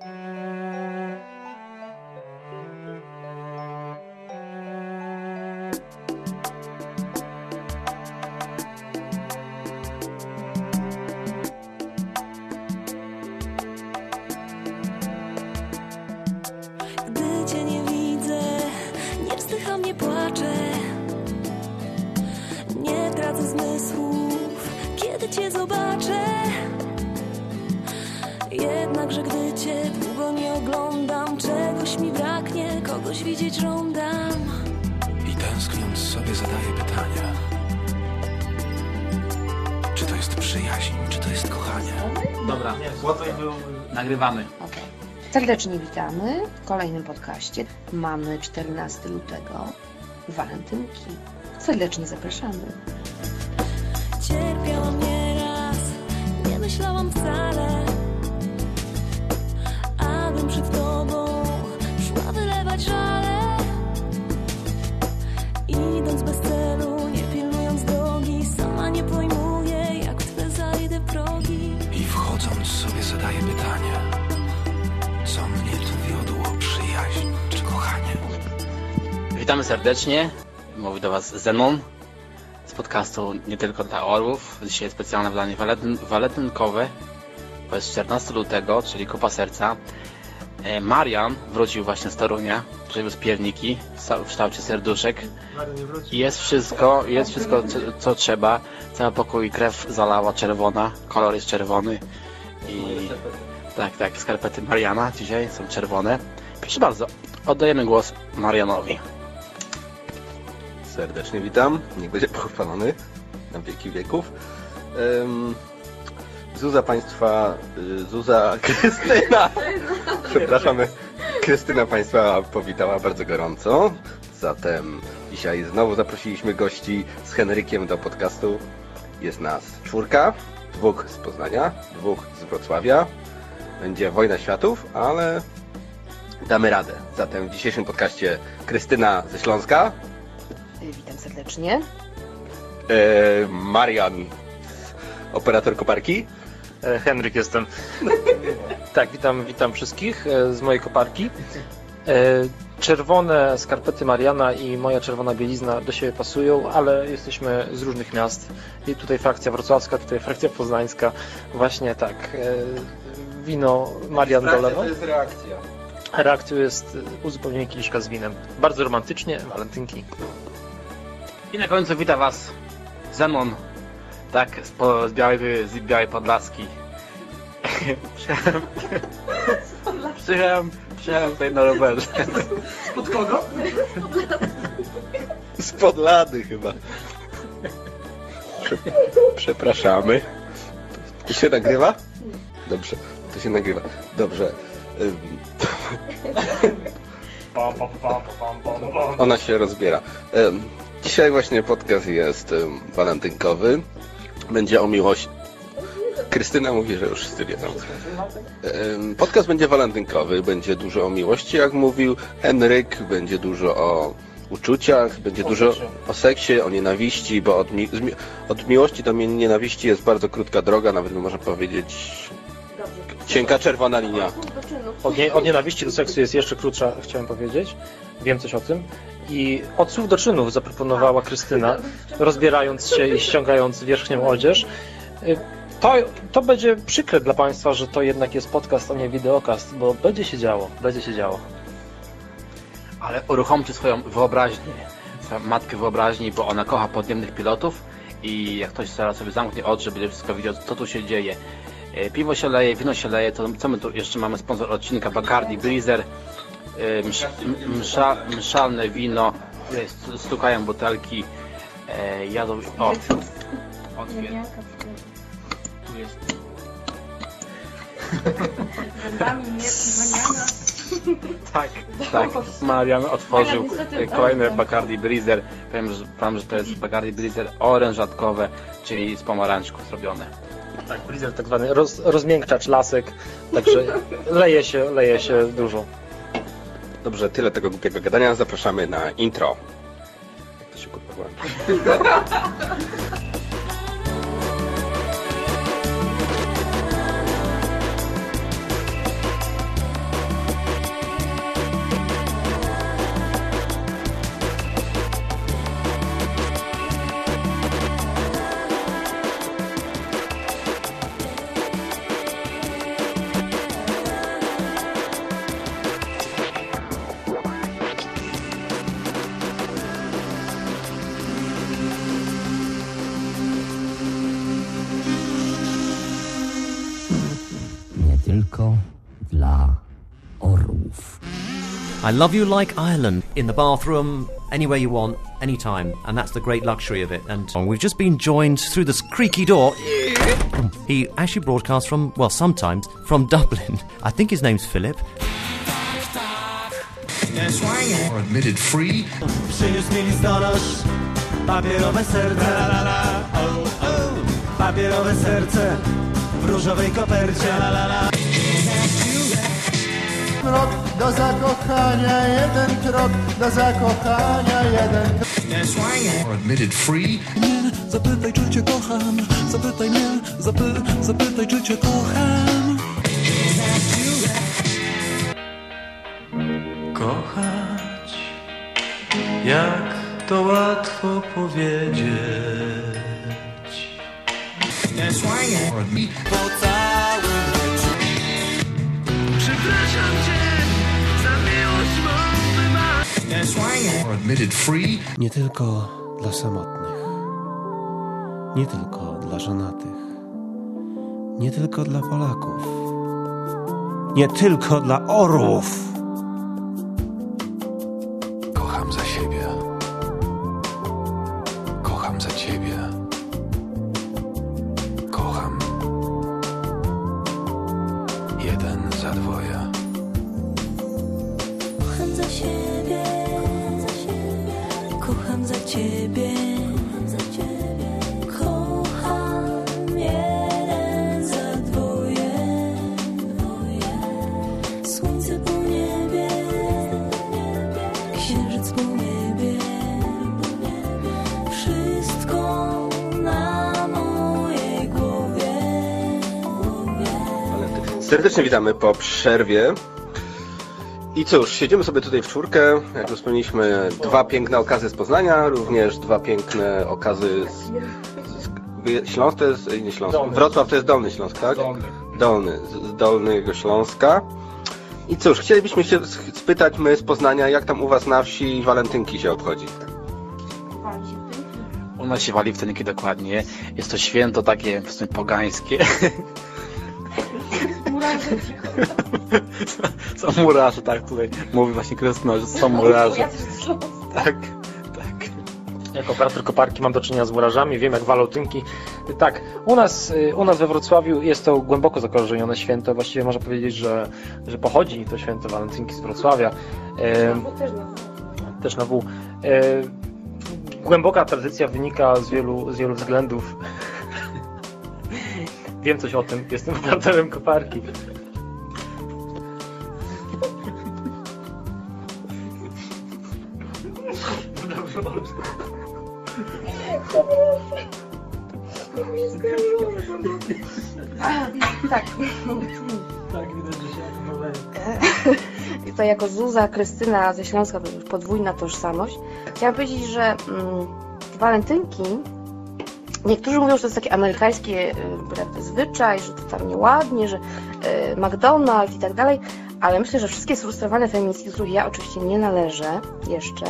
Gdy Czy to jest przyjaźń, czy to jest kochanie? Dobra, nagrywamy. Okej. Serdecznie witamy w kolejnym podcaście. Mamy 14 lutego, walentynki. Serdecznie zapraszamy. Cierpiałam nieraz, nie myślałam wcale, abym przed tobą Witamy serdecznie. Mówi do Was Zenon z podcastu Nie tylko dla orłów. Dzisiaj specjalne wydanie walentyn, walentynkowe. To jest 14 lutego, czyli Kupa Serca. E, Marian wrócił właśnie z Torunia, przywiózł pierniki w kształcie serduszek. I Jest wszystko, jest wszystko co, co trzeba. Cały pokój krew zalała czerwona, kolor jest czerwony. I tak, tak, skarpety Mariana dzisiaj są czerwone. Proszę bardzo, oddajemy głos Marianowi. Serdecznie witam. Niech będzie pochwalony na wieki wieków. Em, Zuza Państwa, y, Zuza Krystyna. Przepraszamy. Krystyna Państwa powitała bardzo gorąco. Zatem dzisiaj znowu zaprosiliśmy gości z Henrykiem do podcastu. Jest nas czwórka, dwóch z Poznania, dwóch z Wrocławia. Będzie wojna światów, ale damy radę. Zatem w dzisiejszym podcaście Krystyna ze Śląska, Witam serdecznie. E, Marian, operator koparki. E, Henryk jestem. tak, witam, witam wszystkich e, z mojej koparki. E, Czerwone skarpety Mariana i moja czerwona bielizna do siebie pasują, ale jesteśmy z różnych miast. I tutaj frakcja wrocławska, tutaj frakcja poznańska. Właśnie tak. e, Wino Marian dolewa. jest reakcja. Reakcją jest uzupełnienie kieliszka z winem. Bardzo romantycznie, walentynki. I na końcu wita Was Zenon, tak, z, po, z, białej, z białej Podlaski. Przyjechałem, przyjechałem, przyjechałem tutaj na rowerze. Z podlady chyba. Prze- Przepraszamy. To się nagrywa? Dobrze, to się nagrywa. Dobrze. Ona się rozbiera. Dzisiaj właśnie podcast jest ym, walentynkowy. Będzie o miłości. Krystyna mówi, że już tam. Ym, Podcast będzie walentynkowy, będzie dużo o miłości, jak mówił Henryk, będzie dużo o uczuciach, będzie dużo seksie. o seksie, o nienawiści, bo od, mi od miłości do nienawiści jest bardzo krótka droga, nawet można powiedzieć cienka czerwona linia. Od, nie, od nienawiści do seksu jest jeszcze krótsza, chciałem powiedzieć. Wiem coś o tym. I od słów do czynów zaproponowała Krystyna, rozbierając się i ściągając wierzchnią odzież. Y, To, to będzie przykre dla Państwa, że to jednak jest podcast, a nie wideokast, bo będzie się działo, będzie się działo. Ale uruchomcie swoją wyobraźnię, swoją matkę wyobraźni, bo ona kocha podniemnych pilotów i jak ktoś zaraz sobie zamknie oczy, będzie wszystko widział, co tu się dzieje. E, Piwo się leje, wino się leje, to co my tu jeszcze mamy sponsor odcinka Bacardi e, msz, m- msza, mszalne wino, stukają butelki, e, jadą, o, otwier. Tu jest Tak, tak. Marian otworzył e, kolejny Bacardi Breezer. Powiem, że, powiem, że to jest Bacardi Breezer orężatkowe, czyli z pomarańczków zrobione. Tak, Blizzard tak zwany roz, rozmiękczacz lasek, także leje się, leje się dużo. Dobrze, tyle tego głupiego gadania. Zapraszamy na intro. To się kurwa? I love you like Ireland. In the bathroom, anywhere you want, anytime. And that's the great luxury of it. And uh, we've just been joined through this creaky door. He actually broadcasts from, well, sometimes, from Dublin. I think his name's Philip. Are admitted free. Przyniósł Papierowe serce la, la, la. Oh, oh. Papierowe serce W różowej kopercie la, la, la. Do zakochania, jeden krok do zakochania, jeden krok. Admitted free. Zapytaj czy cię kocham. Zapytaj mnie zapy, Zapytaj czy cię kocham. Kochać Jak to łatwo powiedzieć. Po całym wieczu Przepraszam cię Nie tylko dla samotnych, nie tylko dla żonatych, nie tylko dla Polaków, nie tylko dla orłów. Serdecznie witamy po przerwie. I cóż, siedzimy sobie tutaj w czwórkę. Jak już wspomnieliśmy, dwa piękne okazy z Poznania, również dwa piękne okazy z, z Śląsk to jest, nie Śląsk, Dolny. Wrocław to jest Dolny Śląsk, tak? Dolny. Dolny, z Dolnego Śląska. I cóż, chcielibyśmy się spytać my z Poznania, jak tam u was na wsi walentynki się obchodzi? U nas się wali wteniki dokładnie. Jest to święto takie w sumie pogańskie. Są murarze, tak, tutaj mówi właśnie Krystyna, że są murarze. Tak, tak. Jako operator koparki mam do czynienia z murarzami, wiem jak walutynki. Tak, u nas, y, u nas we Wrocławiu jest to głęboko zakorzenione święto. Właściwie można powiedzieć, że, że pochodzi to święto walentynki z Wrocławia. Też na W. E, głęboka tradycja wynika z wielu, z wielu względów. Wiem coś o tym, jestem operatorem koparki. Tak. Tak, widać, że się. I to jako Zuza, Krystyna ze Śląska, to już podwójna tożsamość. Chciałam powiedzieć, że mm, walentynki, niektórzy mówią, że to jest takie amerykańskie y, prawda, zwyczaj, że to tam nieładnie, że y, McDonald's i tak dalej, ale myślę, że wszystkie sfrustrowane feministki, do których ja oczywiście nie należę jeszcze,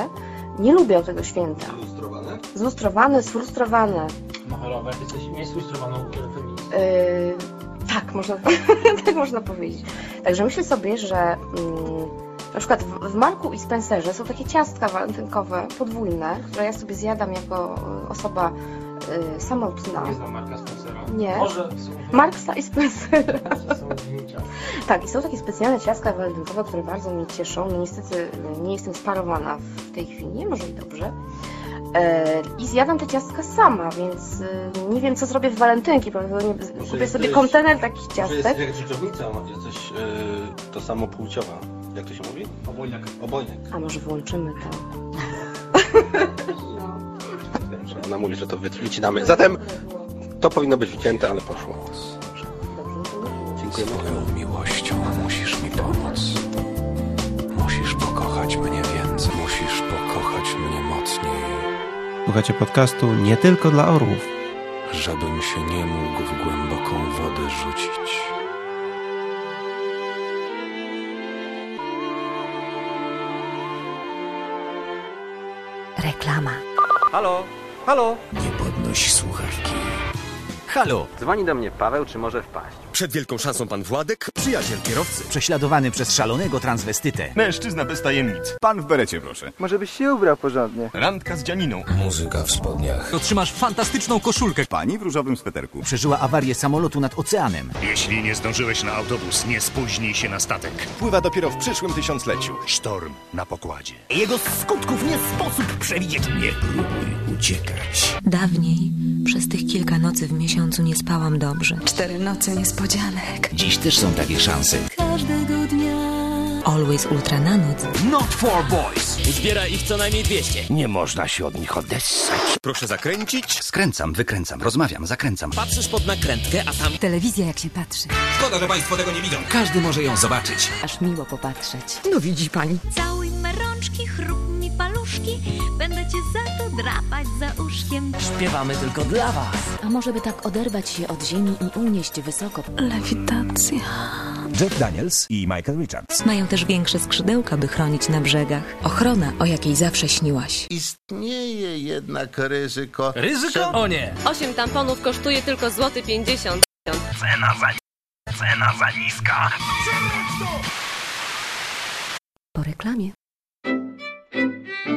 nie lubią tego święta. Ilustrowane? Zlustrowane, sfrustrowane. Macherowe, jesteś niesustrowaną feministką. Yy, tak, można, tak można powiedzieć. Także myślę sobie, że mm, na przykład w, w Marku i Spencerze są takie ciastka walentynkowe, podwójne, które ja sobie zjadam jako osoba y, samotna. Nie znam Marka Spencera. Nie. Może Marksa i Spencera. są zdjęcia. Tak, i są takie specjalne ciastka walentynkowe, które bardzo mnie cieszą. No niestety y, nie jestem sparowana w tej chwili, może i dobrze. E, I zjadam te ciastka sama, więc y, nie wiem, co zrobię w walentynki. Prawdopodobnie kupię sobie kontener takich Może ciastek. jest jak dżdżownica, jesteś yy, to samo płciowa. Jak to się mówi? Obojniak. Obojnek. A może włączymy to? Ona mówi, że to wy- wycinamy. Zatem to powinno być wycięte, ale poszło. Dziękujemy. Swoją miłością musisz mi pomóc. Musisz pokochać mnie więcej. Musisz pokochać mnie mocniej. Słuchacie podcastu nie tylko dla orłów. Żebym się nie mógł w głęboką wodę rzucić. Reklama. Halo, halo. Nie podnoś słuchawki. Halo. Dzwoni do mnie Paweł, czy może wpaść? Przed wielką szansą pan Władek, przyjaciel kierowcy. Prześladowany przez szalonego transwestytę. Mężczyzna bez tajemnic. Pan w berecie, proszę. Może byś się ubrał porządnie. Randka z dzianiną. Muzyka w spodniach. Otrzymasz fantastyczną koszulkę. Pani w różowym sweterku. Przeżyła awarię samolotu nad oceanem. Jeśli nie zdążyłeś na autobus, nie spóźnij się na statek. Pływa dopiero w przyszłym tysiącleciu. Sztorm na pokładzie. Jego skutków nie sposób przewidzieć. Nie próbuj uciekać. Dawniej przez tych kilka nocy w miesiącu nie spałam dobrze. Cztery noce niespodzianek. Dziś też są takie szanse. Każdego dnia. Always Ultra na noc. Not for boys. Zbiera ich co najmniej 200. Nie można się od nich odessać. Proszę zakręcić. Skręcam, wykręcam, rozmawiam, zakręcam. Patrzysz pod nakrętkę, a tam... Telewizja jak się patrzy. Szkoda, że państwo tego nie widzą. Każdy może ją zobaczyć. Aż miło popatrzeć. No widzi pani. Całuj me cię za to drapać za uszkiem. Śpiewamy tylko dla was. A może by tak oderwać się od ziemi i unieść wysoko? Lewitacja. Jeff Daniels i Michael Richards. Mają też większe skrzydełka, by chronić na brzegach. Ochrona, o jakiej zawsze śniłaś. Istnieje jednak ryzyko. Ryzyko? O nie. Osiem tamponów kosztuje tylko złoty 50. Cena za... Cena za niska. Po reklamie.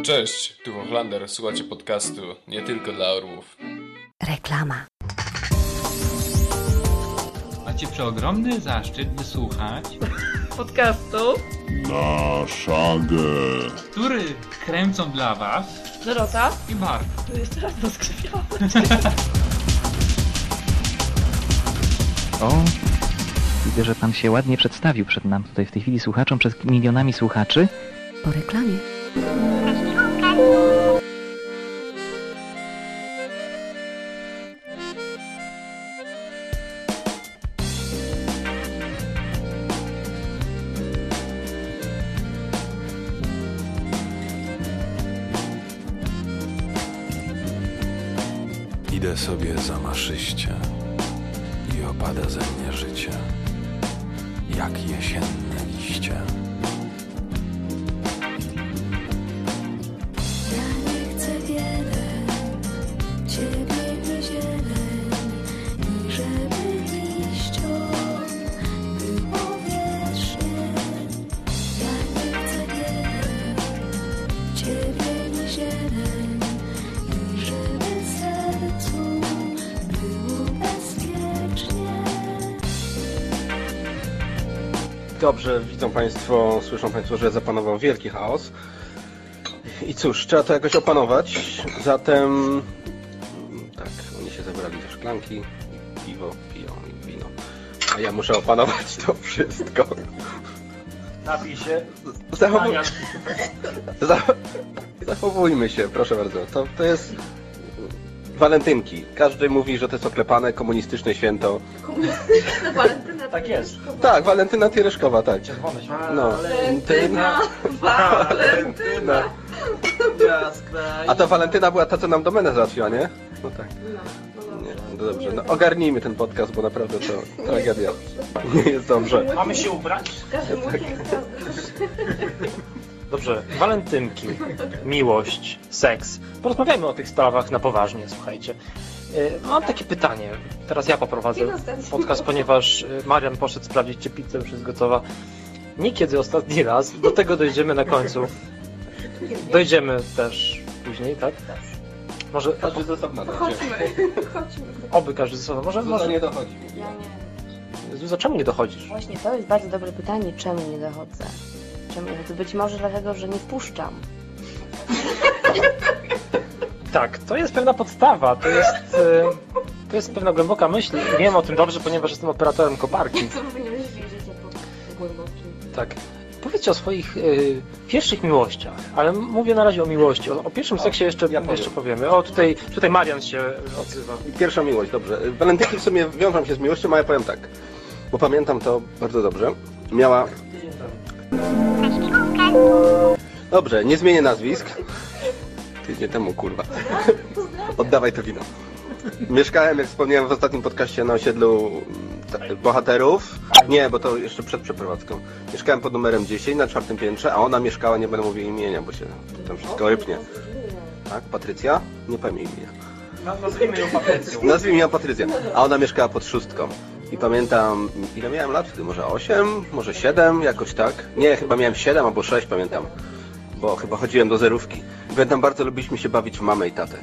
Cześć, tu Hochlander, słuchacie podcastu nie tylko dla orłów. Reklama. Macie przeogromny zaszczyt wysłuchać Podcastu. Na szagę. który kręcą dla was Dorota. i Mark. Jeszcze raz doskrzypiałam. O, widzę, że pan się ładnie przedstawił przed nam tutaj w tej chwili słuchaczom, przed milionami słuchaczy. Po reklamie. Idę sobie za maszyście i opada ze mnie życie, jak jesienne liście. Państwo, słyszą Państwo, że zapanował wielki chaos. I cóż, trzeba to jakoś opanować. Zatem, mm, tak, oni się zebrali ze szklanki, piwo piją i wino. A ja muszę opanować to wszystko. Napij się. Zachowu... Zach- Zachowujmy się, proszę bardzo. To, to jest walentynki. Każdy mówi, że to jest oklepane, komunistyczne święto. Komunistyczna walentyna. Tak jest. Tak, Walentyna Tiereszkowa, tak. Czerwone. No. Walentyna. Walentyna. A to Walentyna była ta, co nam domenę załatwiła, nie? No tak. Nie, no dobrze, no ogarnijmy ten podcast, bo naprawdę to tragedia. Nie jest dobrze. Mamy się ubrać? Każdy weekend Dobrze, walentynki, miłość, seks. Porozmawiajmy o tych sprawach na poważnie, słuchajcie. E, Mam takie pytanie. Teraz ja poprowadzę podcast, ponieważ e, Marian poszedł sprawdzić, czy pizza już jest gotowa. Nie kiedy ostatni raz, do tego dojdziemy na końcu. Dojdziemy też później, tak? Może Każdy z osobna dojdzie. Chodźmy. Chodźmy. oby każdy ze sobą. Może, może... nie dochodzi. Ja nie. Zuza, czemu nie dochodzisz? Właśnie to jest bardzo dobre pytanie, czemu nie dochodzę? Nie dochodzę? Być może dlatego, że nie wpuszczam. Tak, to jest pewna podstawa, to jest, e, to jest pewna głęboka myśl. Wiem o tym dobrze, ponieważ jestem operatorem koparki. Co powinieneś wiedzieć o głębokim. Tak. Powiedzcie o swoich y, pierwszych miłościach, ale mówię na razie o miłości. O, o pierwszym seksie jeszcze, jeszcze powiemy. O, tutaj, tutaj Marian się odzywa. Pierwsza miłość, dobrze. Walentynki w sumie wiążą się z miłością, a ja powiem tak. Bo pamiętam to bardzo dobrze. Miała... Dobrze, nie zmienię nazwisk. Tydzień temu, kurwa. Oddawaj to wino. Mieszkałem, jak wspomniałem w ostatnim podcaście, na osiedlu bohaterów. Nie, bo to jeszcze przed przeprowadzką. Mieszkałem pod numerem 10 na czwartym piętrze, a ona mieszkała, nie będę mówił imienia, bo się tam wszystko rypnie. Tak, Patrycja? Nie jej imienia. Nazwijmy ją Patrycją. Nazwijmy ją Patrycja. A ona mieszkała pod szóstką. I pamiętam, ile miałem lat wtedy? Może 8, może 7, jakoś tak. Nie, chyba miałem 7 albo 6, pamiętam. Bo chyba chodziłem do zerówki. Pamiętam, bardzo lubiliśmy się bawić w mamę i tatę.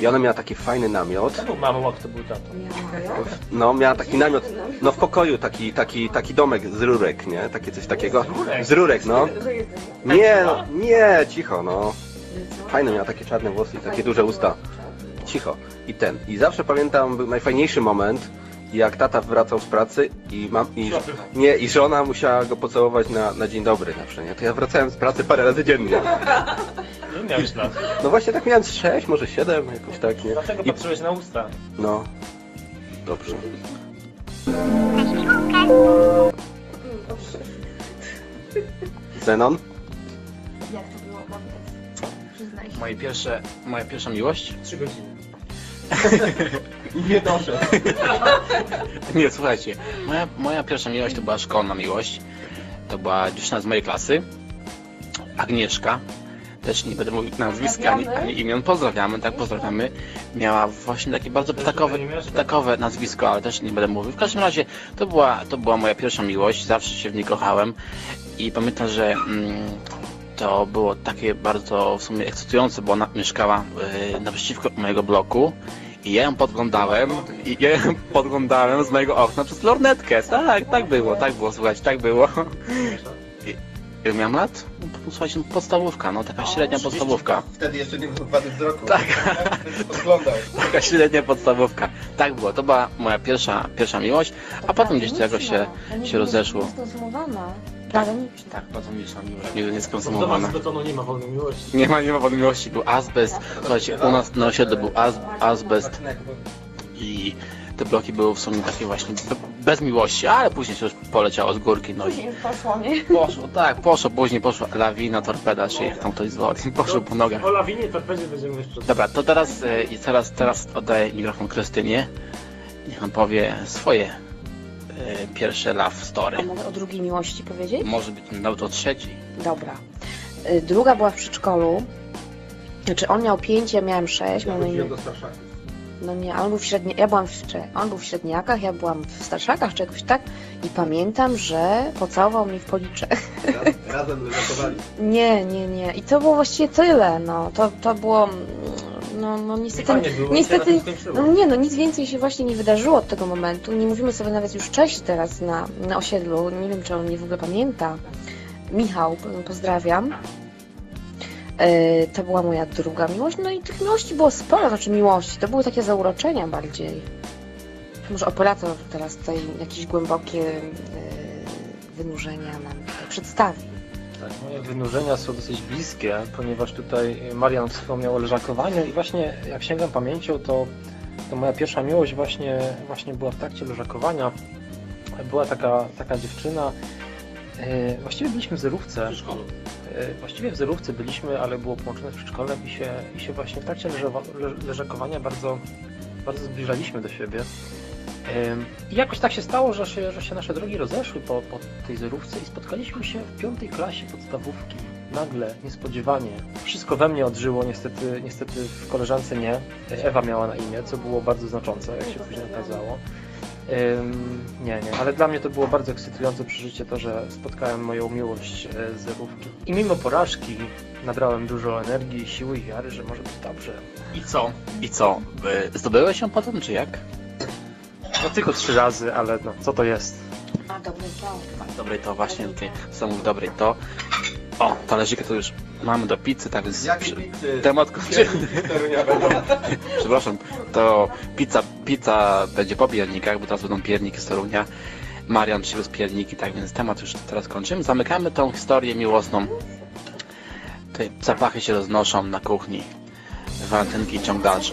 I ona miała taki fajny namiot. To był mamo, to był tato. No, miała taki namiot, no w pokoju taki, taki, taki domek z rurek, nie? Takie coś takiego. Z rurek, no. Nie, no, nie, cicho, no. Fajne miała takie czarne włosy i takie duże usta. Cicho. I ten. I zawsze pamiętam, był najfajniejszy moment, jak tata wracał z pracy i mam i nie, i żona musiała go pocałować na, na dzień dobry na przykład. To ja wracałem z pracy parę razy dziennie. Nie miałeś lat. No właśnie tak miałem z 6, może 7, jakoś tak, nie? Dlatego I, patrzyłeś na usta. no. Dobrze. Zenon? Jak to było? Powiedz. Przyznaj się. Moje pierwsze, moja pierwsza miłość? Trzy godziny. Nie doszedł. Nie, słuchajcie, moja, moja pierwsza miłość to była szkolna miłość. To była dziewczyna z mojej klasy, Agnieszka. Też nie będę mówił nazwiska ani, ani imion. Pozdrawiamy, tak, pozdrawiamy. Miała właśnie takie bardzo ptakowe, ptakowe nazwisko, ale też nie będę mówił. W każdym razie to była, to była moja pierwsza miłość, zawsze się w niej kochałem. I pamiętam, że mm, to było takie bardzo w sumie ekscytujące, bo ona mieszkała y, naprzeciwko mojego bloku. I ja ją podglądałem, i ja ją podglądałem z mojego okna przez lornetkę. Tak, tak było, tak było, słuchajcie, tak było. I, ile miałem lat? Słuchajcie, no, podstawówka, no taka średnia podstawówka. Wtedy jeszcze nie był wady wzroku. Tak. Podglądał. Taka średnia podstawówka. Tak było, to była moja pierwsza, pierwsza miłość, a potem gdzieś to jakoś się, się rozeszło. Skonsumowana. Tak, platoniczna miłość, nigdy nie Domu skonsumowana. z betonu nie ma wolnej miłości. Nie ma, nie ma wody miłości, był azbest. Słuchajcie, u nas na osiedlu był az, azbest i te bloki były w sumie takie właśnie be- bez miłości, ale później się już poleciało z górki, no i Później już poszło, nie? poszło, tak, poszło, później poszła lawina, torpeda, czy jak tam ktoś zwoli, poszło po nogach. O lawinie torpedzie będziemy jeszcze... Dobra, to teraz, e, i teraz, teraz oddaję mikrofon Krystynie. Niech on powie swoje pierwsze love story. A mogę o drugiej miłości powiedzieć? Może być nawet o trzeciej. Dobra. Y, Druga była w przedszkolu. Znaczy on miał 5, ja miałem 6. Miał na imię... No nie, on był w średni... ja byłam w... on był w średniakach, ja byłam w starszakach czy jakoś tak. I pamiętam, że pocałował mnie w policzek. Razem leżakowali. Nie, nie, nie. I to było właściwie tyle. No, to, to było. No, no niestety. fajnie było, niestety. No nie, no nic więcej się właśnie nie wydarzyło od tego momentu. Nie mówimy sobie nawet już cześć teraz na, na osiedlu. Nie wiem, czy on mnie w ogóle pamięta. Michał, pozdrawiam. E, To była moja druga miłość. No i tych miłości było sporo, znaczy miłości. To były takie zauroczenia bardziej. Może operator teraz tutaj jakieś głębokie e, wynurzenia nam przedstawi. Tak, moje wynurzenia są dosyć bliskie, ponieważ tutaj Marian wspomniał o leżakowaniu i właśnie jak sięgam pamięcią, to, to moja pierwsza miłość właśnie, właśnie była w trakcie leżakowania. Była taka, taka dziewczyna, e, właściwie byliśmy w zerówce. E, Właściwie w zerówce byliśmy, ale było połączone z przedszkolem i się, i się właśnie w trakcie leżakowania bardzo, bardzo zbliżaliśmy do siebie. I jakoś tak się stało, że się, że się nasze drogi rozeszły po, po tej zerówce i spotkaliśmy się w piątej klasie podstawówki. Nagle, niespodziewanie. Wszystko we mnie odżyło, niestety, niestety w koleżance nie. Ewa miała na imię, co było bardzo znaczące, jak się później okazało. Ym, nie, nie, ale dla mnie to było bardzo ekscytujące przeżycie to, że spotkałem moją miłość e, z zerówki. I mimo porażki nabrałem dużo energii, siły i wiary, że może być dobrze. I co? I co? Zdobyłeś się potem, czy jak? No tylko trzy razy, ale no, co to jest? A dobry to. Dobrej to właśnie, tutaj są w dobrej to. O, talerzyki to już mamy do pizzy, tak więc Jakie przy- pizzy? temat kończymy. Przepraszam, to pizza, pizza będzie po piernikach, bo teraz będą pierniki z Torunia. Marian przywiózł pierniki, tak więc temat już teraz kończymy. Zamykamy tą historię miłosną. Tutaj zapachy się roznoszą na kuchni. Walentynki ciąg dalszy.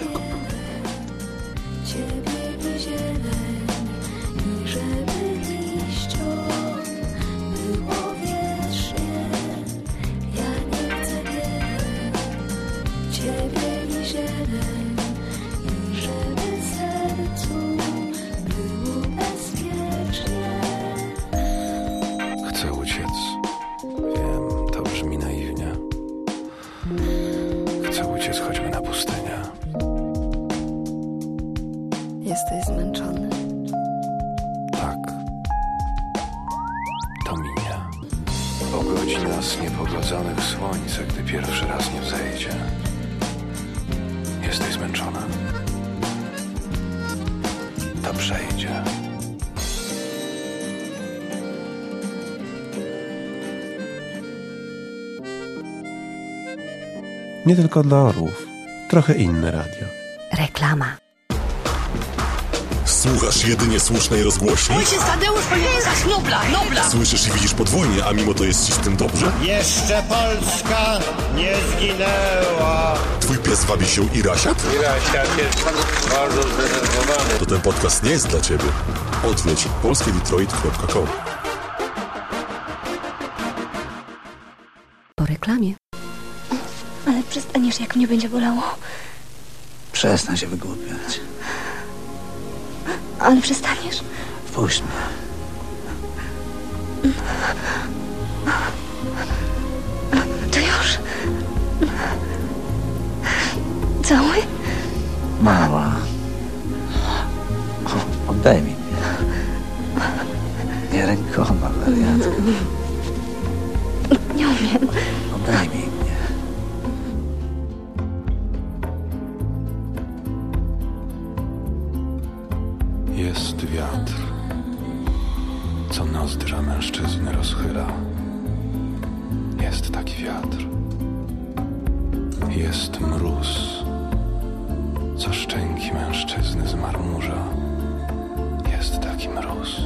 ojciec, chodźmy na pustynię. Jesteś zmęczony. Tak. To minie. Pogodzi nas niepogładzonych słońce, gdy pierwszy raz nie wzejdzie. Jesteś zmęczona. To przejdzie. Nie tylko dla orłów. Trochę inne radio. Reklama. Słuchasz jedynie słusznej rozgłośni? Ojciec Tadeusz za Nobla, Nobla! Słyszysz i widzisz podwójnie, a mimo to jest ci z tym dobrze? Jeszcze Polska nie zginęła. Twój pies wabi się i rasiat? Irasiat jest bardzo zdenerwowany. To ten podcast nie jest dla ciebie. Odwiedź polskiedetroit.com Po reklamie. Ale przestaniesz, jak mnie będzie bolało. Przestań się wygłupiać. Ale przestaniesz? Wpuść mnie. To już. Cały? Mała. Oddaj mi mnie. Nie rękoma, wariatko. Nie umiem. Oddaj mi Jest wiatr, co nozdrza mężczyzny rozchyla. Jest taki wiatr. Jest mróz, co szczęki mężczyzny zmarmurza. Jest taki mróz.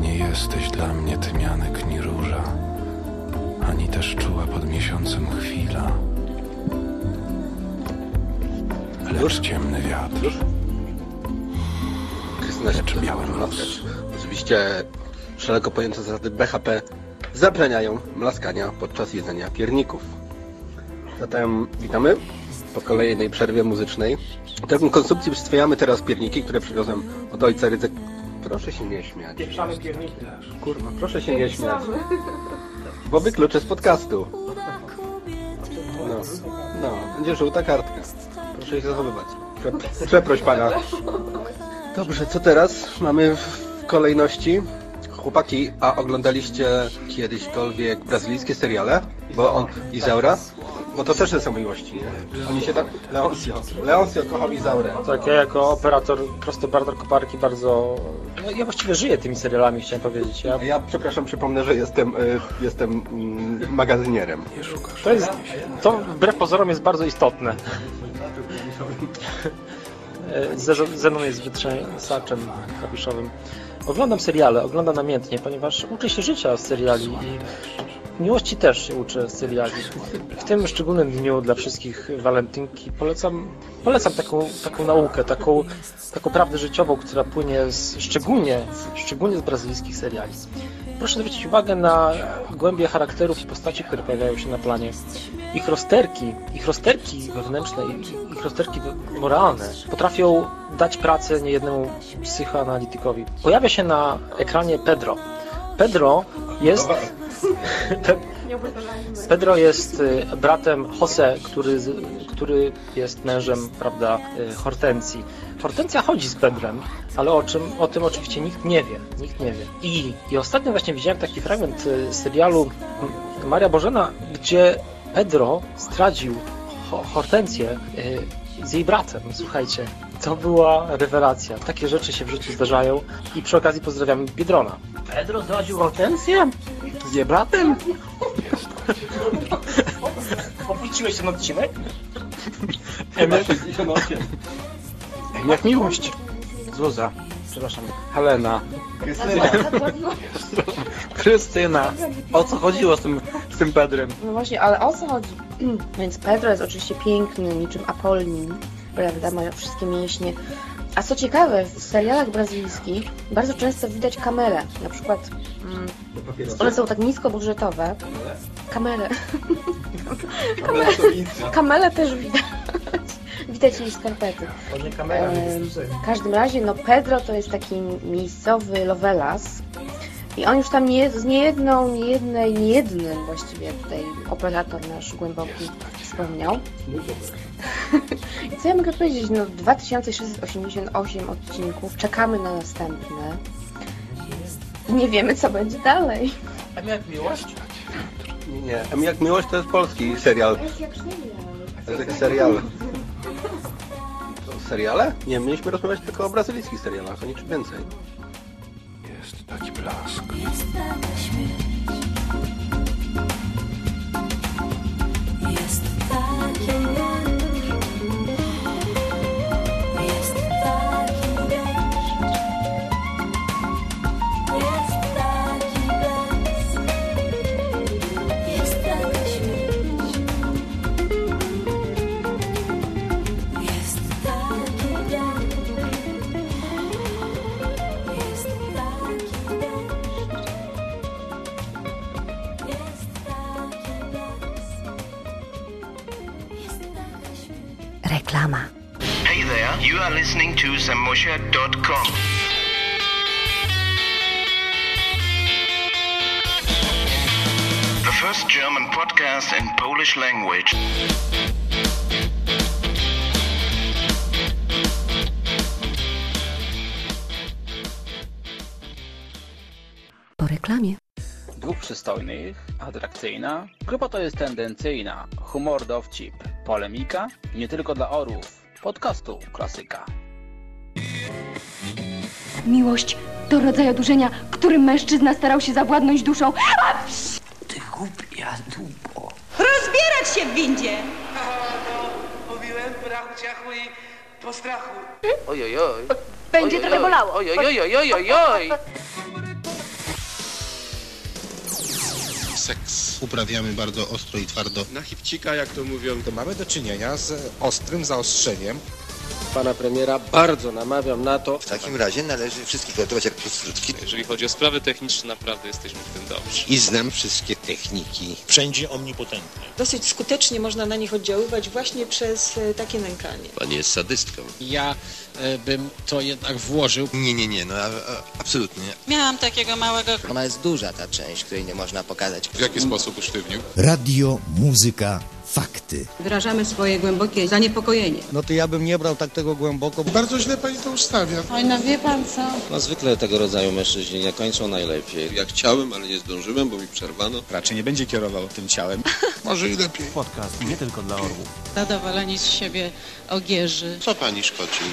Nie jesteś dla mnie tymianek ni róża, ani też czuła pod miesiącem chwila. Lecz ciemny wiatr. Lecz mróz. mlaskać. Oczywiście szeroko pojęte zasady BHP zabraniają mlaskania podczas jedzenia pierników. Zatem witamy po kolejnej przerwie muzycznej. Taką konsumpcji przyswajamy teraz pierniki, które przywiozłem od ojca Rydzyk. Proszę się nie śmiać. Pieprzamy pierniki. Kurwa, proszę się nie śmiać. Bo wykluczę z podcastu. No, no, będzie żółta kartka. Proszę się zachowywać. Prze- Przeproś pana. Dobrze, co teraz mamy w kolejności? Chłopaki, a oglądaliście kiedyśkolwiek brazylijskie seriale? Bo on, Izaura? Bo to też są miłości, nie? Oni się tak... Leoncio. Leoncio kochał Izaurę. Tak, ja jako operator prostobarder koparki bardzo... No, ja właściwie żyję tymi serialami, chciałem powiedzieć. Ja, Ja, przepraszam, przypomnę, że jestem, y, jestem mm, magazynierem. to jest... To wbrew pozorom jest bardzo istotne. E, Ze- Zenon jest wytrzęsaczem klawiszowym. Oglądam seriale, oglądam namiętnie, ponieważ uczę się życia z seriali i miłości też się uczę z seriali. W tym szczególnym dniu dla wszystkich walentynki polecam, polecam taką, taką naukę, taką, taką prawdę życiową, która płynie z, szczególnie, szczególnie z brazylijskich seriali. Proszę zwrócić uwagę na głębie charakterów i postaci, które pojawiają się na planie. Ich rozterki, ich rozterki wewnętrzne, rozterki moralne potrafią dać pracę niejednemu psychoanalitykowi. Pojawia się na ekranie Pedro. Pedro jest... Pedro jest y, bratem Jose, który, który jest mężem, prawda, y, Hortensji. Hortensja chodzi z Pedrem, ale o, czym, o tym oczywiście nikt nie wie. Nikt nie wie. I, I ostatnio właśnie widziałem taki fragment y, serialu Maria Bożena, gdzie Pedro Ho- Hortensję y, z jej bratem. Słuchajcie, to była rewelacja. Takie rzeczy się w życiu zdarzają. I przy okazji pozdrawiam Biedrona. Pedro zdradził Hortensję? Z jej bratem? Obróciłeś ten odcinek? Jak miłość. Zuza. Przepraszam. Helena. Krystyna. Krystyna, o co chodziło z tym, z tym Pedrem? No właśnie, ale o co chodzi? Więc Pedro jest oczywiście piękny, niczym Apollin, prawda, ma wszystkie mięśnie. A co ciekawe, w serialach brazylijskich bardzo często widać kamerę. Na przykład mm, one są tak niskobudżetowe. Kamerę. Kamerę. Kamerę też widać. Widać jej skarpety. W każdym razie, no Pedro to jest taki miejscowy lovelas. I on już tam nie, z niejedną, niejednej, niejednym właściwie tutaj operator nasz głęboki wspomniał. I co ja mogę powiedzieć? No 2688 odcinków, czekamy na następne. Nie wiemy, co będzie dalej. A jak miłość? Nie, nie. M jak miłość to jest polski serial. To jest jak serial. To seriale? Nie, mieliśmy rozmawiać tylko o brazylijskich serialach, o nic więcej. Jest taki blask. Jest. Listening to samusha.com. The first German podcast in Polish language. Po reklamie. Dwóch przystojnych, atrakcyjna. Grupa to jest tendencyjna. Humor, dowcip, polemika. Nie tylko dla orłów. Podcastu klasyka. Miłość to rodzaj odurzenia, którym mężczyzna starał się zawładnąć duszą. A, Ty głupia dupo. Rozbierać się w windzie! Mówiłem, brachu, ciachu i po strachu. Oj, oj, oj. Będzie Oj, trochę oj. bolało. Oj, oj, oj, oj, oj, oj, oj. Seks uprawiamy bardzo ostro i twardo. Na chipcika, jak to mówią, To mamy do czynienia z ostrym zaostrzeniem. Pana premiera bardzo namawiam na to. W takim razie należy wszystkich traktować jak prostytutki. Jeżeli chodzi o sprawy techniczne, naprawdę jesteśmy w tym dobrzy. I znam wszystkie techniki. Wszędzie omnipotentny. Dosyć skutecznie można na nich oddziaływać właśnie przez e, takie nękanie. Pani jest sadystką. Ja e, bym to jednak włożył. Nie, nie, nie, no a, a, absolutnie. Miałam takiego małego... Ona jest duża, ta część, której nie można pokazać. W jaki sposób usztywnił? Radio, muzyka, fakty. Wyrażamy swoje głębokie zaniepokojenie. No to ja bym nie brał tak tego głęboko. Bardzo źle pani to ustawia. Oj, no wie pan co? No zwykle tego rodzaju mężczyźni nie kończą najlepiej. Ja chciałem, ale nie zdążyłem, bo mi przerwano. Raczej nie będzie kierował tym ciałem. Może i lepiej. Podcast nie tylko dla orłów. Zadowoleni z siebie ogierzy. Co pani szkodzi?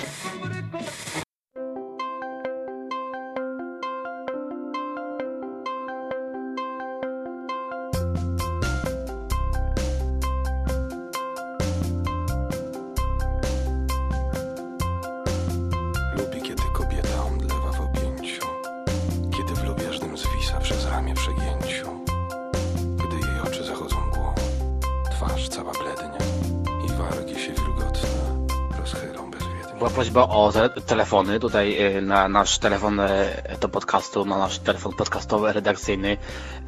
Prośba o te telefony tutaj y, na nasz telefon y, do podcastu, na nasz telefon podcastowy, redakcyjny.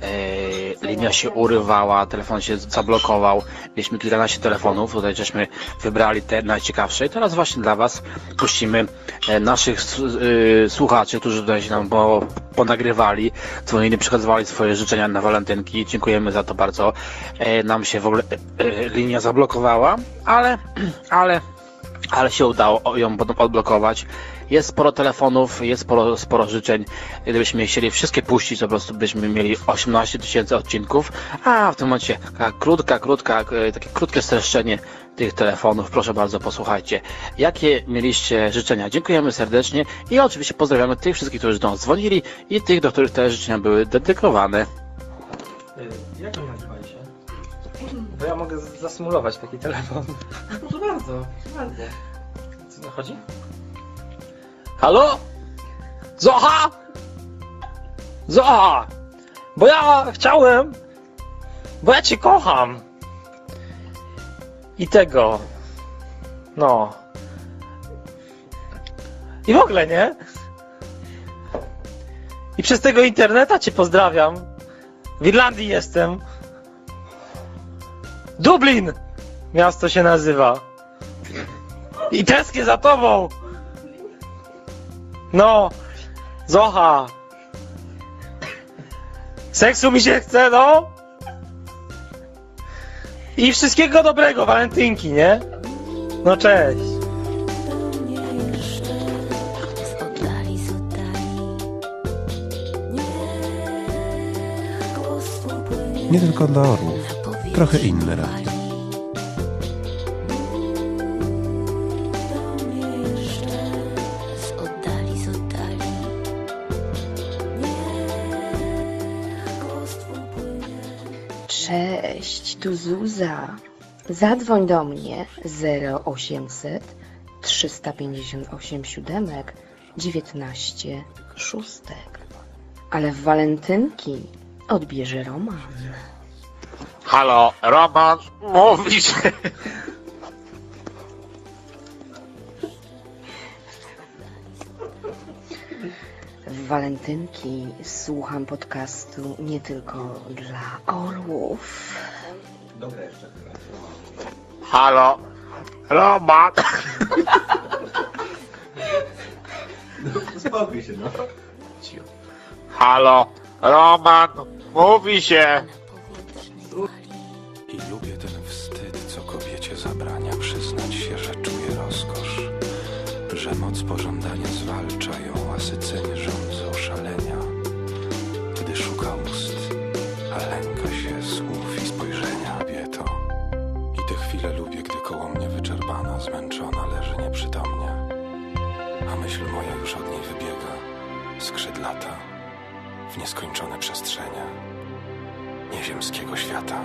Y, Linia się urywała, telefon się zablokował. Mieliśmy kilkanaście telefonów, tutaj żeśmy wybrali te najciekawsze. I teraz właśnie dla Was puścimy e, naszych y, słuchaczy, którzy tutaj się nam po, ponagrywali, dzwonili, przekazywali swoje życzenia na walentynki. Dziękujemy za to bardzo. E, Nam się w ogóle e, e, linia zablokowała, ale, ale ale się udało ją odblokować. Jest sporo telefonów, jest sporo, sporo życzeń. Gdybyśmy chcieli wszystkie puścić, to po prostu byśmy mieli 18 tysięcy odcinków, a w tym momencie taka krótka, krótka, e, takie krótkie streszczenie tych telefonów. Proszę bardzo, posłuchajcie. Jakie mieliście życzenia? Dziękujemy serdecznie i oczywiście pozdrawiamy tych wszystkich, którzy do nas dzwonili i tych, do których te życzenia były dedykowane. Bo ja mogę zasymulować taki telefon. Proszę bardzo, proszę bardzo. Co to chodzi? Halo? Zocha! Zoa! Bo ja chciałem! Bo ja cię kocham! I tego. No. I w ogóle, nie? I przez tego interneta cię pozdrawiam. W Irlandii jestem. Dublin! Miasto się nazywa. I tęsknię za tobą! No! Zocha! Seksu mi się chce, no! I wszystkiego dobrego, walentynki, nie? No cześć! Nie tylko dla orłów. Trochę inne radio. Cześć, tu Zuza. Zadzwoń do mnie 0800 358 siódemek 19 szóstek. Ale w walentynki odbierze Roman. Halo, Roman, mówisz? W walentynki słucham podcastu nie tylko dla orłów. Dobra jeszcze. Halo, Roman. Spokój się, no. Halo, Roman, mówi się. Świata.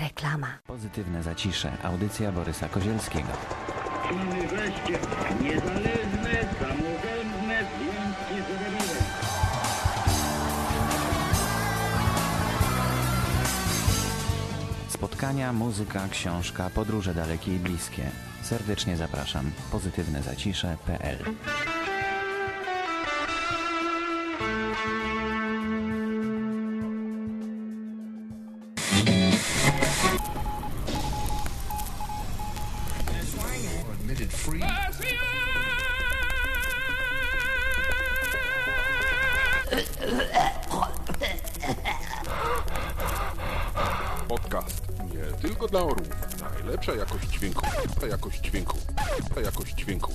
Reklama. Pozytywne zacisze. Audycja Borysa Kozielskiego. Niezależne, samorządne, związki. Spotkania, muzyka, książka, podróże dalekie i bliskie. Serdecznie zapraszam. Pozytywnezacisze.pl Podcast tylko dla orłów. Najlepsza jakość dźwięku. Ta jakość dźwięku. Ta jakość dźwięku.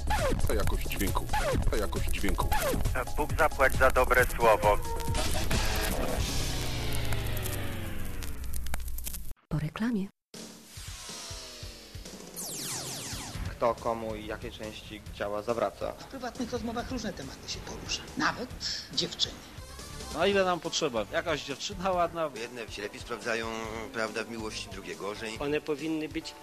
Ta jakość dźwięku. Ta jakość dźwięku. Bóg zapłać za dobre słowo. Po reklamie. Kto komu i jakiej części ciała zawraca. W prywatnych rozmowach różne tematy się porusza. Nawet dziewczyny. No ile nam potrzeba? Jakaś dziewczyna ładna? Jedne się lepiej sprawdzają, prawda, w miłości, drugie gorzej. One powinny być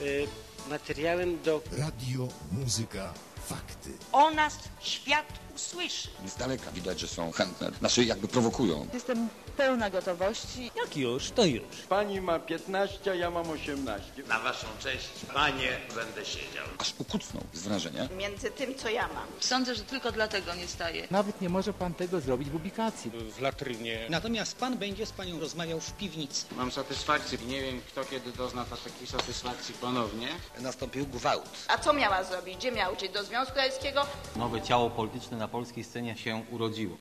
y, materiałem do... Radio, muzyka, fakty. O nas świat usłyszy. Z daleka widać, że są chętne, znaczy jakby prowokują. Jestem pełna gotowości. Jak już, to już. Pani ma 15, ja mam 18. Na waszą cześć, panie, będę siedział. Aż ukucnął z wrażenia. Między tym, co ja mam. Sądzę, że tylko dlatego nie staję. Nawet nie może pan tego zrobić w ubikacji. W latrynie. Natomiast pan będzie z panią rozmawiał w piwnicy. Mam satysfakcję. Nie wiem, kto kiedy dozna takiej satysfakcji ponownie. Nastąpił gwałt. A co miała zrobić? Gdzie miała uciec? Do Związku Radzieckiego? Nowe ciało polityczne na polskiej scenie się urodziło.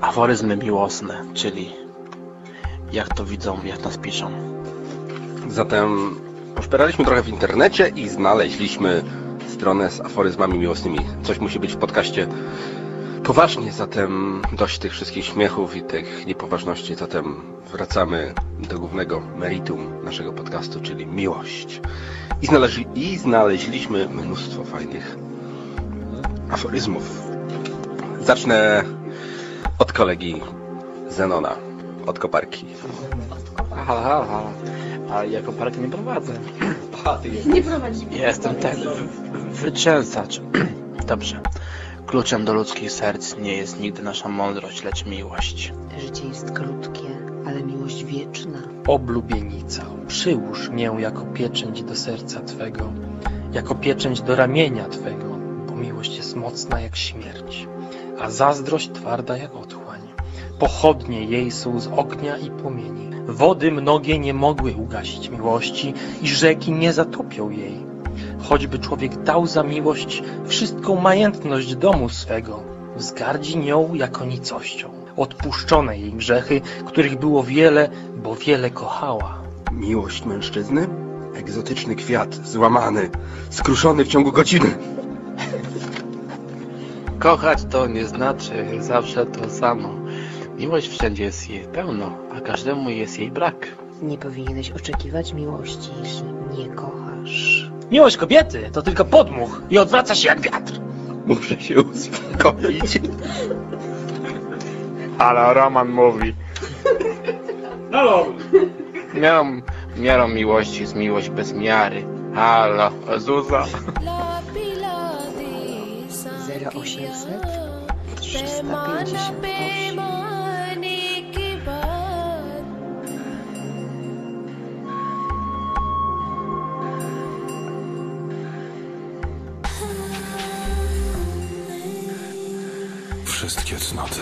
Aforyzmy miłosne, czyli jak to widzą, jak nas piszą. Zatem poszperaliśmy trochę w internecie i znaleźliśmy stronę z aforyzmami miłosnymi. Coś musi być w podcaście poważnie, zatem dość tych wszystkich śmiechów i tych niepoważności, zatem wracamy do głównego meritum naszego podcastu, czyli miłość. I, znaleźli, i znaleźliśmy mnóstwo fajnych aforyzmów. Zacznę od kolegi Zenona, od koparki. Halo, halo, halo. A ja koparkę nie prowadzę. Aha, ty Nie prowadzi. Jestem ten wy- wyczęsacz. Dobrze. Kluczem do ludzkich serc nie jest nigdy nasza mądrość, lecz miłość. Życie jest krótkie, ale miłość wieczna. Oblubienica, przyłóż mię jako pieczęć do serca Twego, jako pieczęć do ramienia Twego, bo miłość jest mocna jak śmierć, a zazdrość twarda jak otchłań. Pochodnie jej są z ognia i płomieni. Wody mnogie nie mogły ugasić miłości i rzeki nie zatopią jej. Choćby człowiek dał za miłość wszystką majętność domu swego, wzgardzi nią jako nicością. Odpuszczone jej grzechy, których było wiele, bo wiele kochała. Miłość mężczyzny? Egzotyczny kwiat, złamany, skruszony w ciągu godziny. Kochać to nie znaczy zawsze to samo. Miłość wszędzie jest jej pełno, a każdemu jest jej brak. Nie powinieneś oczekiwać miłości, jeśli nie kochasz. Miłość kobiety to tylko podmuch i odwraca się jak wiatr. Muszę się uspokoić. Ale Roman mówi. Halo! Miarą, miarą miłości jest miłość bez miary. Halo, Zuza. 0800 358 Wszystkie cnoty.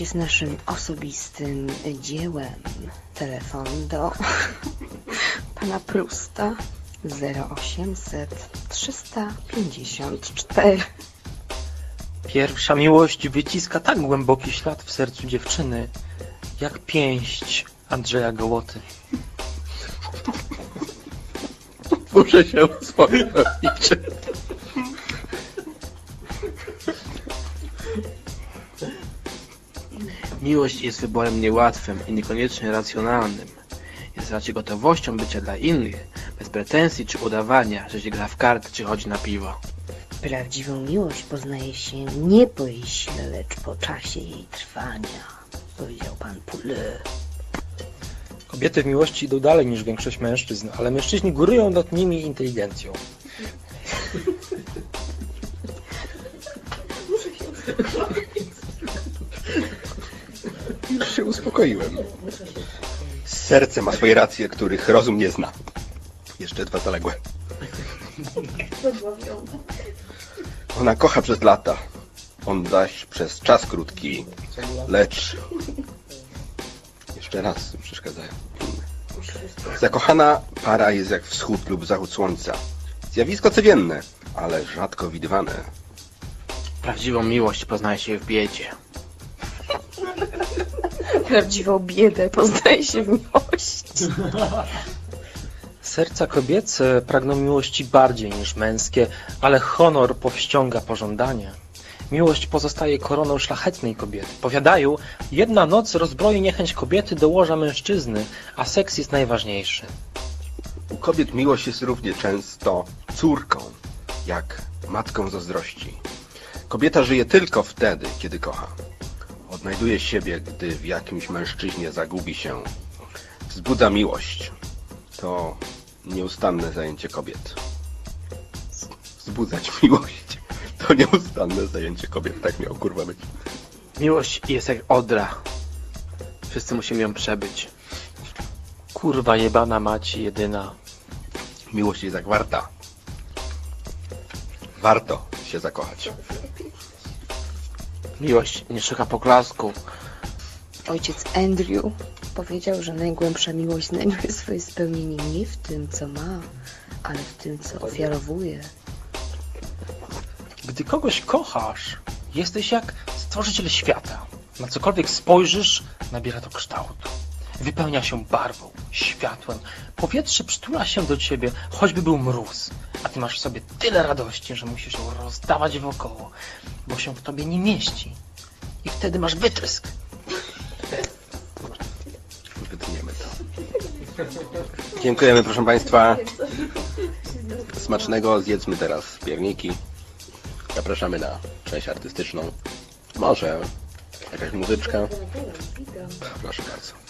Miłość jest naszym osobistym dziełem. Telefon do pana Prusta 0800 354. Pierwsza miłość wyciska tak głęboki ślad w sercu dziewczyny, jak pięść Andrzeja Gołoty. Muszę się uspokoić. Miłość jest wyborem niełatwym i niekoniecznie racjonalnym. Jest raczej gotowością bycia dla innych, bez pretensji czy udawania, że się gra w karty czy chodzi na piwo. Prawdziwą miłość poznaje się nie po jej sile, lecz po czasie jej trwania, powiedział pan Poulet. Kobiety w miłości idą dalej niż większość mężczyzn, ale mężczyźni górują nad nimi inteligencją. Już się uspokoiłem. Serce ma swoje racje, których rozum nie zna. Jeszcze dwa zaległe. Ona kocha przez lata. On zaś przez czas krótki. Lecz... Jeszcze raz przeszkadzają. Zakochana para jest jak wschód lub zachód słońca. Zjawisko codzienne, ale rzadko widywane. Prawdziwą miłość poznaje się w biedzie. Prawdziwą biedę poznaje się w miłości. Serca kobiece pragną miłości bardziej niż męskie, ale honor powściąga pożądanie. Miłość pozostaje koroną szlachetnej kobiety. Powiadają, jedna noc rozbroi niechęć kobiety do łoża mężczyzny, a seks jest najważniejszy. U kobiet miłość jest równie często córką, jak matką zazdrości. Kobieta żyje tylko wtedy, kiedy kocha. Odnajduje siebie, gdy w jakimś mężczyźnie zagubi się. Wzbudza miłość. To nieustanne zajęcie kobiet. Wzbudzać miłość. To nieustanne zajęcie kobiet, tak miało kurwa być. Miłość jest jak odra. Wszyscy musimy ją przebyć. Kurwa jebana maci jedyna. Miłość jest jak warta. Warto się zakochać. Miłość nie szuka poklasku. Ojciec Andrew powiedział, że najgłębsza miłość znajduje swoje spełnienie nie w tym, co ma, ale w tym, co ofiarowuje. Gdy kogoś kochasz, jesteś jak stworzyciel świata. Na cokolwiek spojrzysz, nabiera to kształtu. Wypełnia się barwą, światłem. Powietrze przytula się do ciebie, choćby był mróz. A ty masz w sobie tyle radości, że musisz ją rozdawać wokoło, bo się w tobie nie mieści. I wtedy masz wytrysk. Wytniemy to. Dziękujemy, proszę Państwa. Smacznego. Zjedzmy teraz pierniki. Zapraszamy na część artystyczną. Może jakaś muzyczka. Proszę bardzo.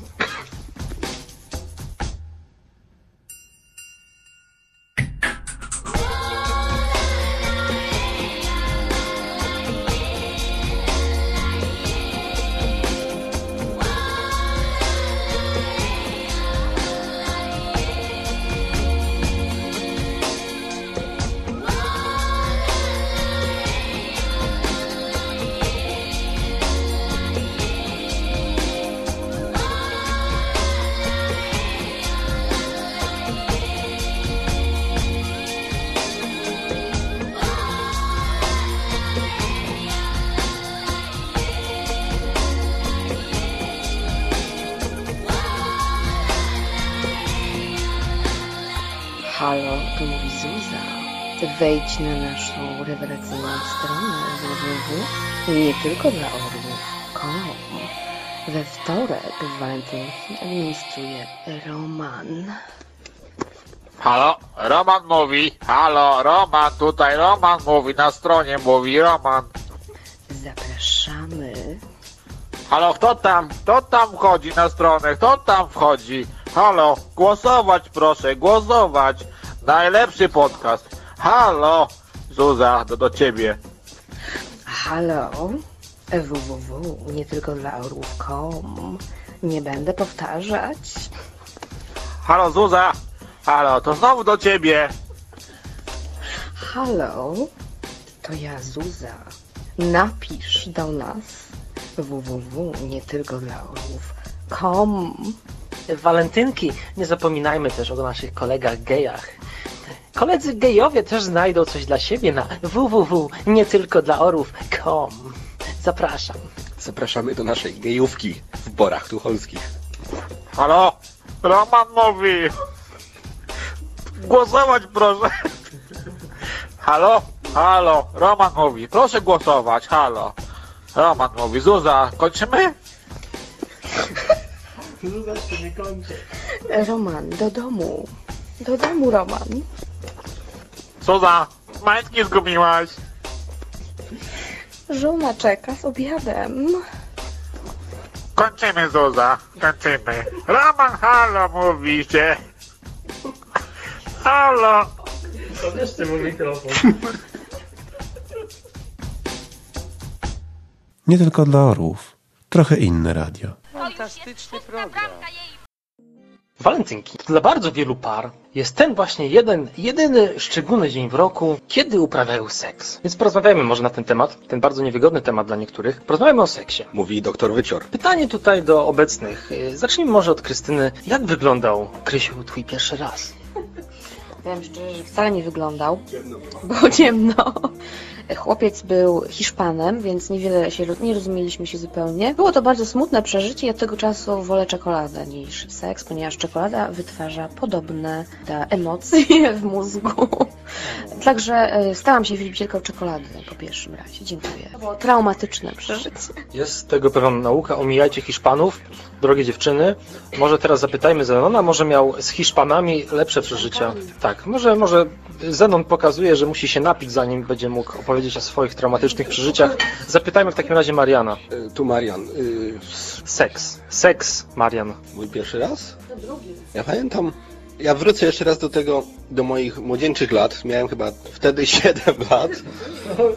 Wejdź na naszą rewelacyjną stronę www. Nie tylko dla orłów.com. We wtorek w walentynki administruje Roman. Halo, Roman mówi. Halo, Roman, tutaj Roman mówi, na stronie mówi Roman. Zapraszamy. Halo, kto tam? Kto tam wchodzi na stronę? Kto tam wchodzi? Halo, głosować proszę, głosować. Najlepszy podcast. Halo, Zuza, do, do ciebie. Halo, www. Nie tylko dla orłów.com. Nie będę powtarzać. Halo, Zuza. Halo, to znowu do ciebie. Halo, to ja Zuza. Napisz do nas www. Nie tylko dla orłów.com. Walentynki, nie zapominajmy też o naszych kolegach gejach. Koledzy gejowie też znajdą coś dla siebie na www. Nie tylko dla orłów.com. Zapraszam. Zapraszamy do naszej gejówki w Borach Tucholskich. Halo, Roman mówi. Głosować proszę. Halo, halo, Roman mówi. Proszę głosować, halo. Roman mówi, Zuza, kończymy? Zuza się nie kończy. Roman, do domu. Do domu, Roman. Zuza, majtki zgubiłaś. Żona czeka z obiadem. Kończymy, Zuza, kończymy. Roman, halo, mówi się. Halo. Odbierzcie mój mikrofon. Nie tylko dla orłów. Trochę inne radio. Fantastyczny program. Walentynki. Dla bardzo wielu par jest ten właśnie jeden, jedyny szczególny dzień w roku, kiedy uprawiają seks. Więc porozmawiajmy może na ten temat, ten bardzo niewygodny temat dla niektórych. Porozmawiajmy o seksie. Mówi doktor Wycior. Pytanie tutaj do obecnych. Y, Zacznijmy może od Krystyny. Jak wyglądał, Krysiu, twój pierwszy raz? Powiem szczerze, że wcale nie wyglądał. Było ciemno. Chłopiec był Hiszpanem, więc niewiele się nie rozumieliśmy się zupełnie. Było to bardzo smutne przeżycie i od tego czasu wolę czekoladę niż seks, ponieważ czekolada wytwarza podobne emocje w mózgu. Także e, stałam się wielbicielką czekolady po pierwszym razie. Dziękuję. To było traumatyczne przeżycie. Jest z tego pewna nauka, omijajcie Hiszpanów, drogie dziewczyny. Może teraz zapytajmy Zenona, może miał z Hiszpanami lepsze przeżycia. Tak, może, może Zenon pokazuje, że musi się napić, zanim będzie mógł opowiedzieć o swoich traumatycznych przeżyciach. Zapytajmy w takim razie Mariana. Y, Tu Marian. y, Seks. Seks, Marian. Mój pierwszy raz? Ja pamiętam, Ja wrócę jeszcze raz do tego, do moich młodzieńczych lat. Miałem chyba wtedy 7 lat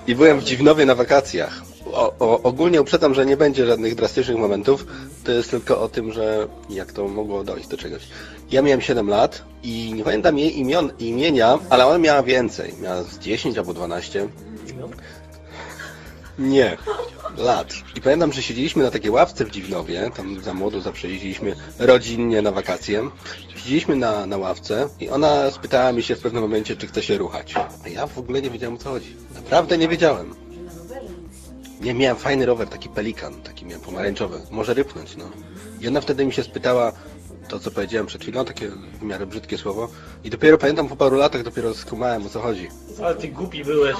i byłem w Dziwnowie na wakacjach. O, o, ogólnie uprzedzam, że nie będzie żadnych drastycznych momentów. To jest tylko o tym, że jak to mogło dojść do czegoś. Ja miałem 7 lat i nie pamiętam jej imion, imienia, ale ona miała więcej. Miała z 10 albo 12. Nie, lat. I pamiętam, że siedzieliśmy na takiej ławce w Dziwnowie, tam za młodu zawsze jeździliśmy rodzinnie na wakacje. Siedzieliśmy na, na ławce i ona spytała mi się w pewnym momencie, czy chce się ruchać. A ja w ogóle nie wiedziałem o co chodzi. Naprawdę nie wiedziałem. Nie, miałem fajny rower, taki pelikan, taki miałem pomarańczowy. Może rypnąć, no. I ona wtedy mi się spytała, to co powiedziałem przed chwilą, takie w miarę brzydkie słowo. I dopiero pamiętam po paru latach dopiero skumałem o co chodzi. Ale ty głupi byłeś.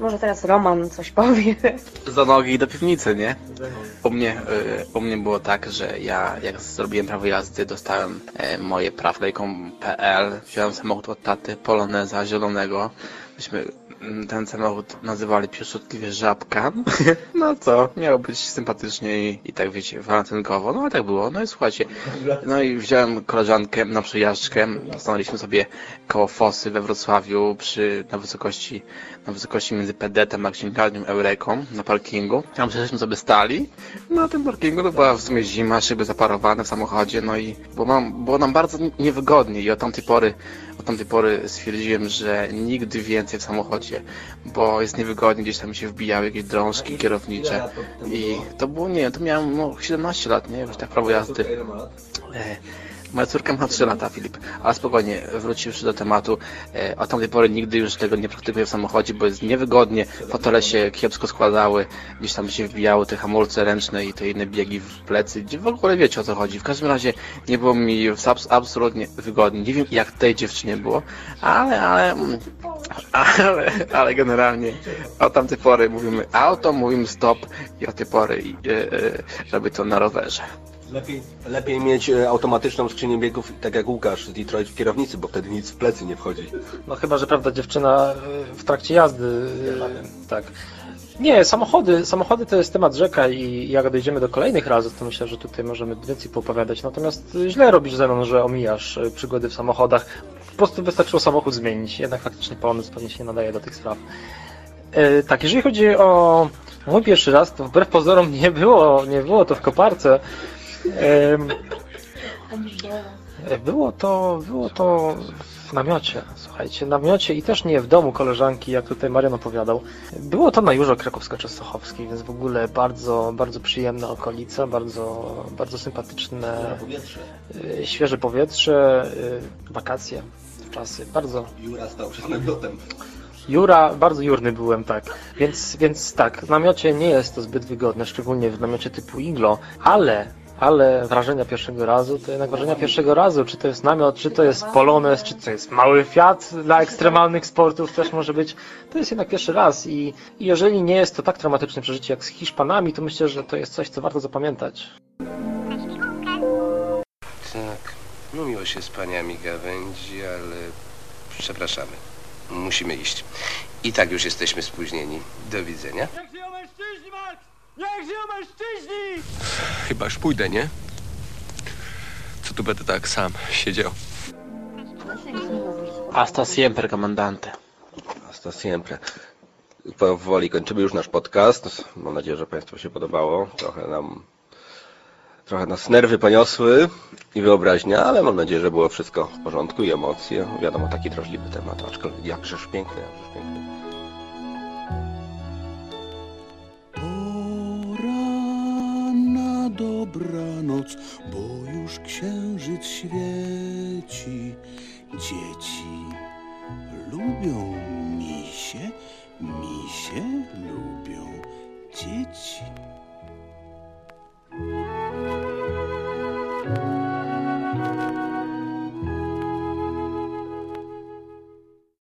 Może teraz Roman coś powie. Za nogi i do piwnicy, nie? U mnie, y, u mnie było tak, że ja jak zrobiłem prawo jazdy, dostałem e, moje prawlejką.pl, wziąłem samochód od taty, Poloneza zielonego. Myśmy ten samochód nazywali pieszczotliwie Żabka. No co, miało być sympatycznie i, i tak wiecie, walentynkowo. No ale tak było. No i słuchajcie, no i wziąłem koleżankę na przejażdżkę. Stanęliśmy sobie koło Fosy we Wrocławiu przy, na wysokości, na wysokości między Pedetem a księgarnią Eureką na parkingu. Tam żeśmy sobie stali. Na tym parkingu to była w sumie zima, szyby zaparowane w samochodzie, no i było nam, było nam bardzo niewygodnie i od tamtej pory, od tamtej pory stwierdziłem, że nigdy więcej w samochodzie, bo jest niewygodnie, gdzieś tam się wbijały jakieś drążki kierownicze i to było, nie to miałem no, 17 lat, nie? Już tak prawo jazdy. Moja córka ma 3 lata, Filip, ale spokojnie, wróciwszy do tematu, e, od tamtej pory nigdy już tego nie praktykuję w samochodzie, bo jest niewygodnie, fotele się kiepsko składały, gdzieś tam się wbijały te hamulce ręczne i te inne biegi w plecy, gdzie w ogóle wiecie o co chodzi. W każdym razie nie było mi abs- absolutnie wygodnie. Nie wiem jak tej dziewczynie było, ale, ale, mm, ale, ale generalnie od tamtej pory mówimy auto, mówimy stop i od tej pory e, e, robię to na rowerze. Lepiej, lepiej mieć e, automatyczną skrzynię biegów, tak jak Łukasz z Detroit w kierownicy, bo wtedy nic w plecy nie wchodzi. No chyba, że prawda dziewczyna y, w trakcie jazdy. y, Tak. Nie, samochody, samochody to jest temat rzeka i jak dojdziemy do kolejnych razów, to myślę, że tutaj możemy więcej poopowiadać. Natomiast źle robisz ze mną, że omijasz przygody w samochodach. Po prostu wystarczyło samochód zmienić. Jednak faktycznie Polonez pewnie się nie nadaje do tych spraw. E, Tak, jeżeli chodzi o mój pierwszy raz, to wbrew pozorom nie było, nie było to w koparce. Było to, było to w namiocie, słuchajcie, w namiocie i też nie w domu koleżanki, jak tutaj Marian opowiadał. Było to na Jurze Krakowsko-Częstochowskiej, więc w ogóle bardzo, bardzo przyjemna okolica, bardzo, bardzo sympatyczne, e, świeże powietrze, e, wakacje, czasy, bardzo, Jura stał przed namiotem. Jura, bardzo jurny byłem, tak. Więc, więc tak, w namiocie nie jest to zbyt wygodne, szczególnie w namiocie typu iglo, ale, ale wrażenia pierwszego razu to jednak wrażenia pierwszego razu, czy to jest namiot, czy to jest Polones, czy to jest mały Fiat dla ekstremalnych sportów też może być. To jest jednak pierwszy raz i, i jeżeli nie jest to tak traumatyczne przeżycie jak z Hiszpanami, to myślę, że to jest coś, co warto zapamiętać. Tak, no miło się z paniami gawędzi, ale przepraszamy. Musimy iść. I tak już jesteśmy spóźnieni. Do widzenia. Niech żyją mężczyźni, Max! Niech żyją mężczyźni! Chyba już pójdę, nie? Co tu będę tak sam siedział? Hasta siempre, comandante. Hasta siempre. Powoli kończymy już nasz podcast. Mam nadzieję, że Państwu się podobało. Trochę nam trochę nas nerwy poniosły i wyobraźnia, ale mam nadzieję, że było wszystko w porządku i emocje. Wiadomo, taki drażliwy temat, aczkolwiek jakżeż piękny, jakżeż piękny. dobranoc, bo już księżyc świeci. Dzieci lubią misie, misie lubią dzieci.